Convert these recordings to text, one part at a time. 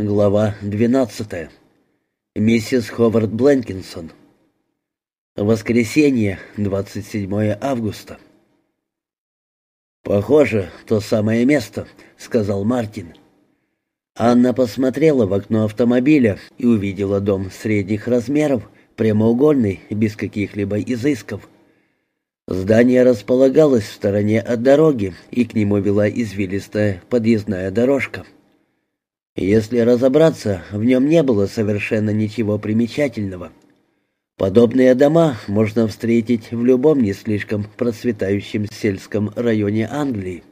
Глава 12. Миссис Ховард Бленкинсон. Воскресенье, 27 августа. «Похоже, то самое место», — сказал Мартин. Анна посмотрела в окно автомобиля и увидела дом средних размеров, прямоугольный, без каких-либо изысков. Здание располагалось в стороне от дороги, и к нему вела извилистая подъездная дорожка. Если разобраться, в нем не было совершенно ничего примечательного. Подобные дома можно встретить в любом не слишком процветающем сельском районе Англии.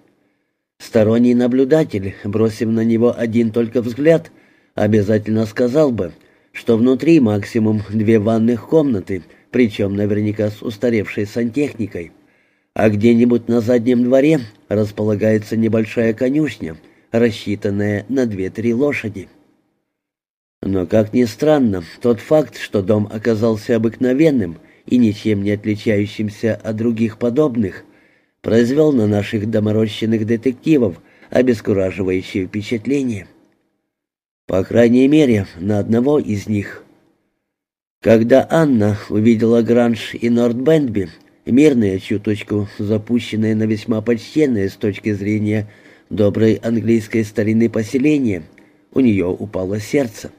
Сторонний наблюдатель, бросив на него один только взгляд, обязательно сказал бы, что внутри максимум две ванных комнаты, причем наверняка с устаревшей сантехникой, а где-нибудь на заднем дворе располагается небольшая конюшня — рассчитанная на две-три лошади. Но, как ни странно, тот факт, что дом оказался обыкновенным и ничем не отличающимся от других подобных, произвел на наших доморощенных детективов обескураживающее впечатление. По крайней мере, на одного из них. Когда Анна увидела Гранж и Нордбендби, мирные, чуточку запущенные на весьма почтенные с точки зрения доброй английской старины поселения, у нее упало сердце.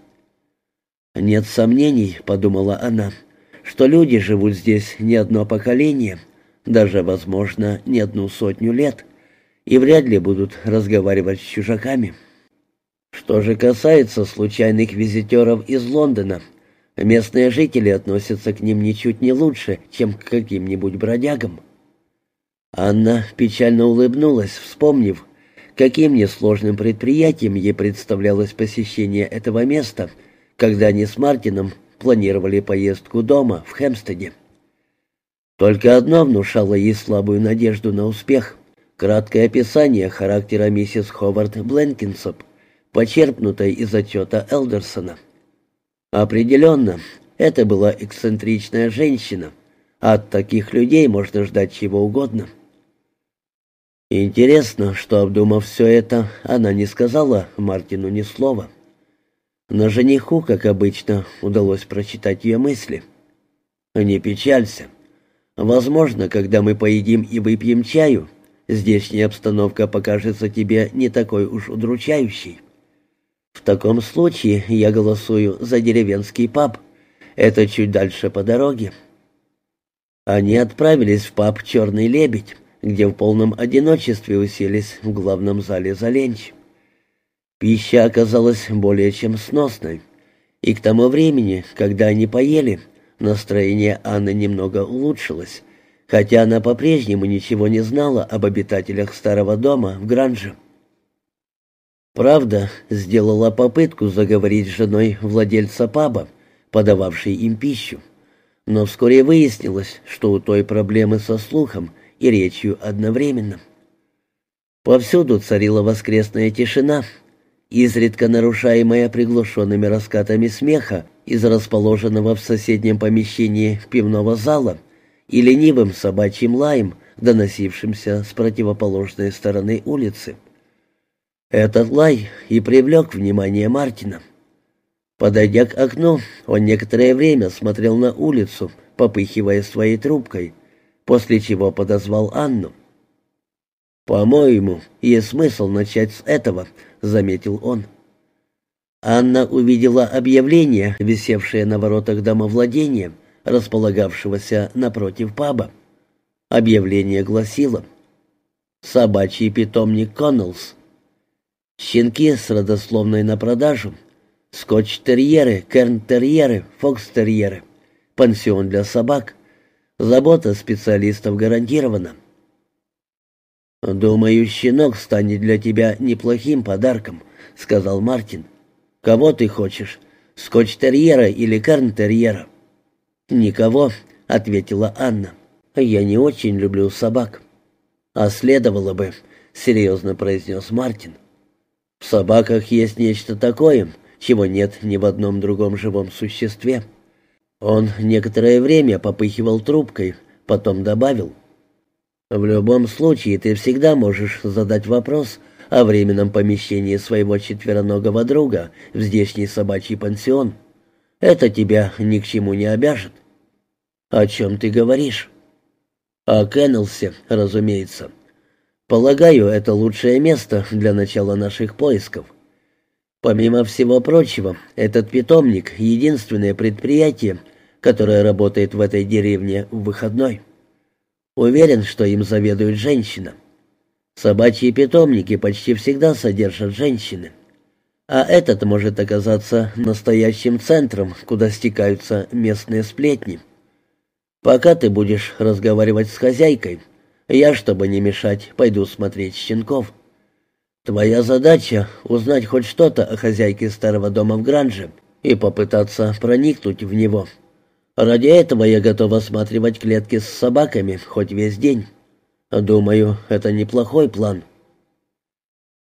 «Нет сомнений», — подумала она, — «что люди живут здесь не одно поколение, даже, возможно, не одну сотню лет, и вряд ли будут разговаривать с чужаками». Что же касается случайных визитеров из Лондона, местные жители относятся к ним ничуть не лучше, чем к каким-нибудь бродягам. Анна печально улыбнулась, вспомнив, Каким несложным предприятием ей представлялось посещение этого места, когда они с Мартином планировали поездку дома в Хемстеде. Только одно внушало ей слабую надежду на успех — краткое описание характера миссис Ховард Бленкинсоп, почерпнутое из отчета Элдерсона. Определенно, это была эксцентричная женщина, от таких людей можно ждать чего угодно. Интересно, что, обдумав все это, она не сказала Мартину ни слова. Но жениху, как обычно, удалось прочитать ее мысли. «Не печалься. Возможно, когда мы поедим и выпьем чаю, здешняя обстановка покажется тебе не такой уж удручающей. В таком случае я голосую за деревенский паб. Это чуть дальше по дороге». Они отправились в паб «Черный лебедь», где в полном одиночестве уселись в главном зале за ленч. Пища оказалась более чем сносной, и к тому времени, когда они поели, настроение Анны немного улучшилось, хотя она по-прежнему ничего не знала об обитателях старого дома в Гранже. Правда, сделала попытку заговорить с женой владельца паба, подававшей им пищу, но вскоре выяснилось, что у той проблемы со слухом – и речью одновременно. Повсюду царила воскресная тишина, изредка нарушаемая приглушенными раскатами смеха из расположенного в соседнем помещении пивного зала и ленивым собачьим лаем, доносившимся с противоположной стороны улицы. Этот лай и привлек внимание Мартина. Подойдя к окну, он некоторое время смотрел на улицу, попыхивая своей трубкой — после чего подозвал Анну. «По-моему, есть смысл начать с этого», — заметил он. Анна увидела объявление, висевшее на воротах домовладения, располагавшегося напротив паба. Объявление гласило «Собачий питомник Коннеллс». Щенки с родословной на продажу, скотч-терьеры, керн-терьеры, фокс-терьеры, пансион для собак, Забота специалистов гарантирована. «Думаю, щенок станет для тебя неплохим подарком», — сказал Мартин. «Кого ты хочешь, скотч-терьера или карн-терьера?» «Никого», — ответила Анна. «Я не очень люблю собак». «А следовало бы», — серьезно произнес Мартин. «В собаках есть нечто такое, чего нет ни в одном другом живом существе». Он некоторое время попыхивал трубкой, потом добавил. «В любом случае ты всегда можешь задать вопрос, о временном помещении своего четвероногого друга в здешний собачий пансион. Это тебя ни к чему не обяжет. О чем ты говоришь? О Кеннелсе, разумеется. Полагаю, это лучшее место для начала наших поисков. Помимо всего прочего, этот питомник — единственное предприятие, которое работает в этой деревне в выходной. Уверен, что им заведует женщина. Собачьи питомники почти всегда содержат женщины. А этот может оказаться настоящим центром, куда стекаются местные сплетни. Пока ты будешь разговаривать с хозяйкой, я, чтобы не мешать, пойду смотреть щенков. Твоя задача — узнать хоть что-то о хозяйке старого дома в Гранже и попытаться проникнуть в него. Ради этого я готов осматривать клетки с собаками хоть весь день. Думаю, это неплохой план.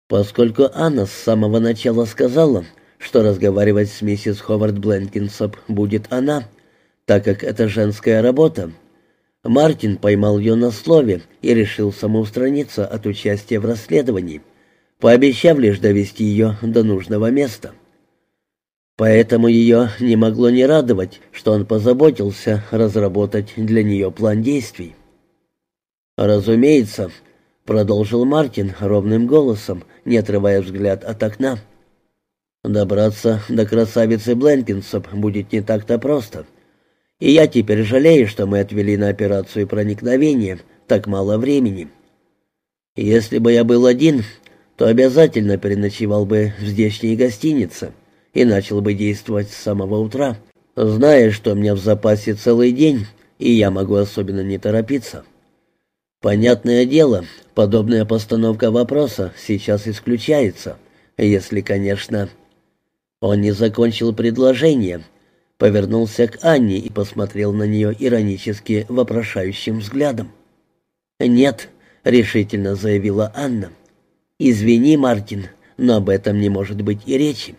Поскольку Анна с самого начала сказала, что разговаривать с миссис Ховард Бленкинсоп будет она, так как это женская работа, Мартин поймал ее на слове и решил самоустраниться от участия в расследовании, пообещав лишь довести ее до нужного места. Поэтому ее не могло не радовать, что он позаботился разработать для нее план действий. «Разумеется», — продолжил Мартин ровным голосом, не отрывая взгляд от окна. «Добраться до красавицы Бленкинсоп будет не так-то просто. И я теперь жалею, что мы отвели на операцию проникновения так мало времени. Если бы я был один, то обязательно переночевал бы в здешней гостинице и начал бы действовать с самого утра, зная, что у меня в запасе целый день, и я могу особенно не торопиться. Понятное дело, подобная постановка вопроса сейчас исключается, если, конечно... Он не закончил предложение, повернулся к Анне и посмотрел на нее иронически вопрошающим взглядом. «Нет», — решительно заявила Анна. «Извини, Мартин, но об этом не может быть и речи.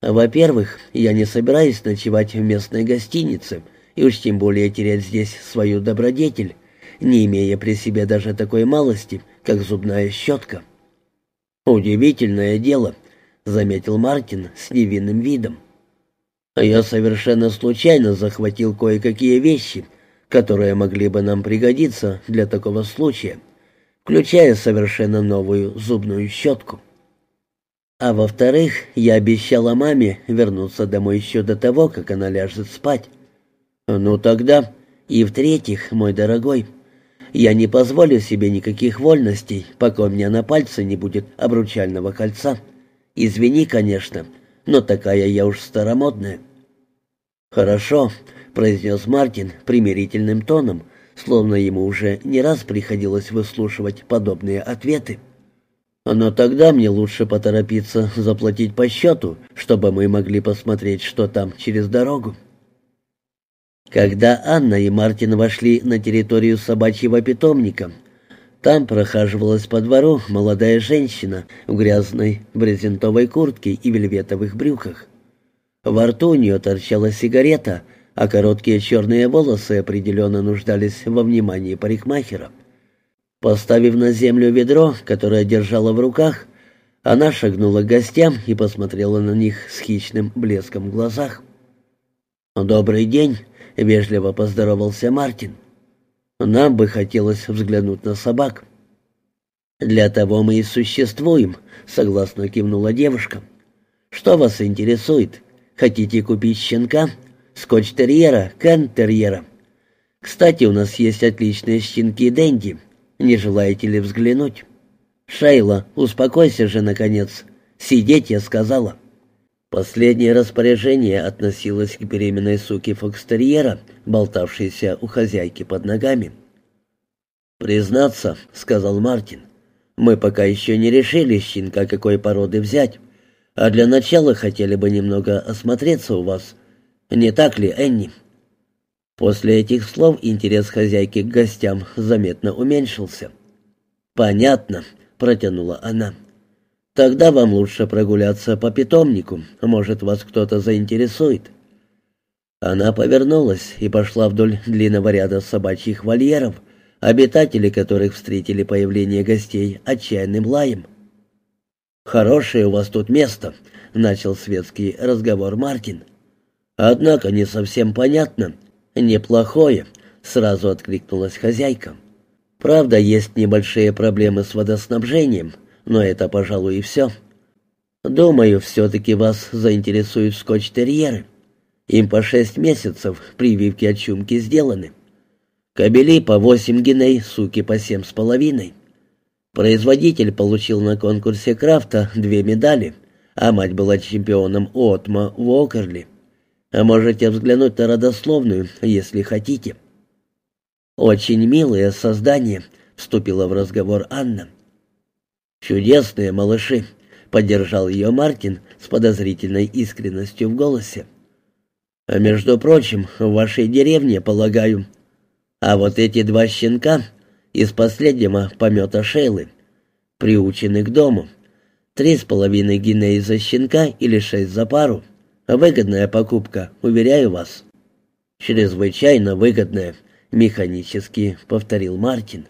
Во-первых, я не собираюсь ночевать в местной гостинице, и уж тем более терять здесь свою добродетель, не имея при себе даже такой малости, как зубная щетка». «Удивительное дело», — заметил Мартин с невинным видом. Я совершенно случайно захватил кое-какие вещи, которые могли бы нам пригодиться для такого случая, включая совершенно новую зубную щетку. А во-вторых, я обещала маме вернуться домой еще до того, как она ляжет спать. Ну тогда, и в-третьих, мой дорогой, я не позволю себе никаких вольностей, пока у меня на пальце не будет обручального кольца. Извини, конечно, — но такая я уж старомодная». «Хорошо», — произнес Мартин примирительным тоном, словно ему уже не раз приходилось выслушивать подобные ответы. «Но тогда мне лучше поторопиться заплатить по счету, чтобы мы могли посмотреть, что там через дорогу». Когда Анна и Мартин вошли на территорию собачьего питомника, там прохаживалась по двору молодая женщина в грязной брезентовой куртке и вельветовых брюках. Во рту у нее торчала сигарета, а короткие черные волосы определенно нуждались во внимании парикмахера. Поставив на землю ведро, которое держала в руках, она шагнула к гостям и посмотрела на них с хищным блеском в глазах. «Добрый день», — вежливо поздоровался Мартин. Нам бы хотелось взглянуть на собак. Для того мы и существуем, согласно кивнула девушка. Что вас интересует? Хотите купить щенка? Скотч-терьера, кен-терьера. Кстати, у нас есть отличные щенки Дэнди. Не желаете ли взглянуть? Шейла, успокойся же, наконец. Сидеть, я сказала. Последнее распоряжение относилось к беременной суке фокстерьера, болтавшейся у хозяйки под ногами. «Признаться», — сказал Мартин, — «мы пока еще не решили, щенка какой породы взять, а для начала хотели бы немного осмотреться у вас. Не так ли, Энни?» После этих слов интерес хозяйки к гостям заметно уменьшился. «Понятно», — протянула она. Тогда вам лучше прогуляться по питомнику, может, вас кто-то заинтересует». Она повернулась и пошла вдоль длинного ряда собачьих вольеров, обитатели которых встретили появление гостей отчаянным лаем. «Хорошее у вас тут место», — начал светский разговор Мартин. «Однако не совсем понятно. Неплохое», — сразу откликнулась хозяйка. «Правда, есть небольшие проблемы с водоснабжением, но это, пожалуй, и все. Думаю, все-таки вас заинтересуют скотч-терьеры. Им по шесть месяцев прививки от чумки сделаны. Кобели по восемь геней, суки по семь с половиной. Производитель получил на конкурсе крафта две медали, а мать была чемпионом Отма в Окерли. А можете взглянуть на родословную, если хотите. «Очень милое создание», — вступила в разговор Анна. «Чудесные малыши», — поддержал ее Мартин с подозрительной искренностью в голосе. «А между прочим, в вашей деревне, полагаю. А вот эти два щенка из последнего помета Шейлы приучены к дому. Три с половиной гинеи за щенка или шесть за пару. Выгодная покупка, уверяю вас». «Чрезвычайно выгодная», — механически повторил Мартин.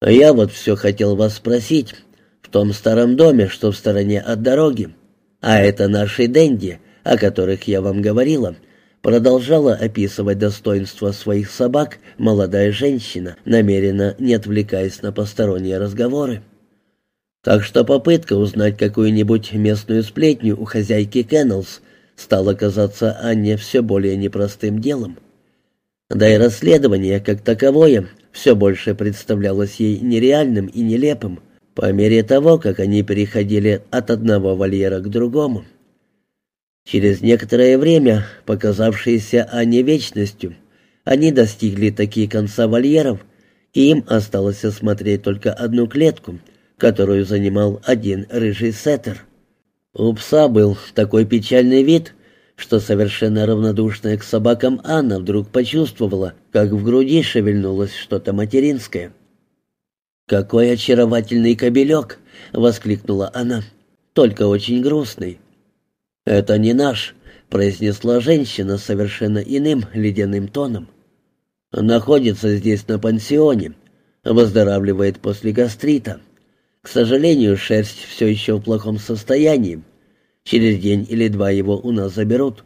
«А я вот все хотел вас спросить. В том старом доме, что в стороне от дороги, а это наши денди, о которых я вам говорила, продолжала описывать достоинства своих собак молодая женщина, намеренно не отвлекаясь на посторонние разговоры. Так что попытка узнать какую-нибудь местную сплетню у хозяйки Кеннелс стала казаться Анне все более непростым делом. Да и расследование, как таковое, все больше представлялось ей нереальным и нелепым, по мере того, как они переходили от одного вольера к другому. Через некоторое время, показавшееся Анне вечностью, они достигли такие конца вольеров, и им осталось осмотреть только одну клетку, которую занимал один рыжий сеттер. У пса был такой печальный вид, что совершенно равнодушная к собакам Анна вдруг почувствовала, как в груди шевельнулось что-то материнское. «Какой очаровательный кобелек!» — воскликнула она. «Только очень грустный». «Это не наш», — произнесла женщина совершенно иным ледяным тоном. «Находится здесь на пансионе, выздоравливает после гастрита. К сожалению, шерсть все еще в плохом состоянии, Через день или два его у нас заберут».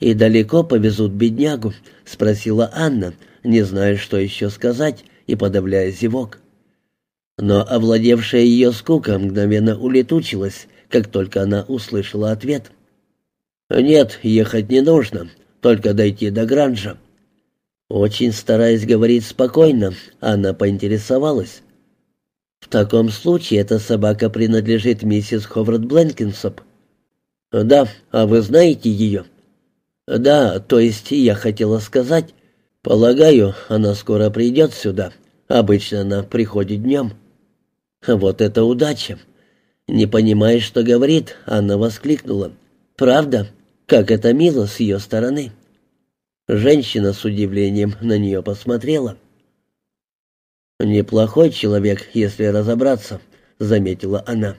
«И далеко повезут беднягу?» — спросила Анна, не зная, что еще сказать, и подавляя зевок. Но овладевшая ее скука мгновенно улетучилась, как только она услышала ответ. «Нет, ехать не нужно, только дойти до Гранжа». Очень стараясь говорить спокойно, она поинтересовалась. «В таком случае эта собака принадлежит миссис Ховард Бленкинсоп». «Да, а вы знаете ее?» «Да, то есть я хотела сказать. Полагаю, она скоро придет сюда. Обычно она приходит днем». «Вот это удача!» Не понимая, что говорит, Анна воскликнула. «Правда? Как это мило с ее стороны!» Женщина с удивлением на нее посмотрела. «Неплохой человек, если разобраться», — заметила она.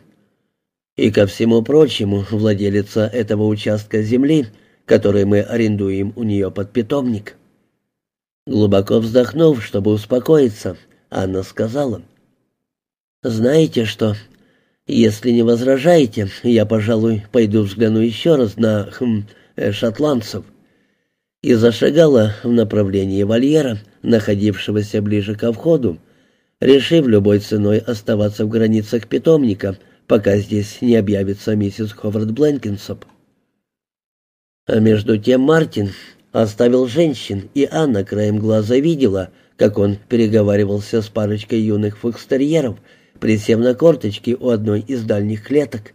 «И ко всему прочему, владелица этого участка земли, который мы арендуем у нее под питомник». Глубоко вздохнув, чтобы успокоиться, Анна сказала. «Знаете что, если не возражаете, я, пожалуй, пойду взгляну еще раз на хм, э, шотландцев» и зашагала в направлении вольера, находившегося ближе ко входу, решив любой ценой оставаться в границах питомника, пока здесь не объявится миссис Ховард Бленкинсоп. А между тем Мартин оставил женщин, и Анна краем глаза видела, как он переговаривался с парочкой юных фокстерьеров, присев на корточки у одной из дальних клеток.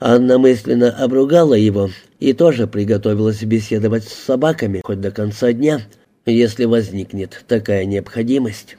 Анна мысленно обругала его и тоже приготовилась беседовать с собаками хоть до конца дня, если возникнет такая необходимость.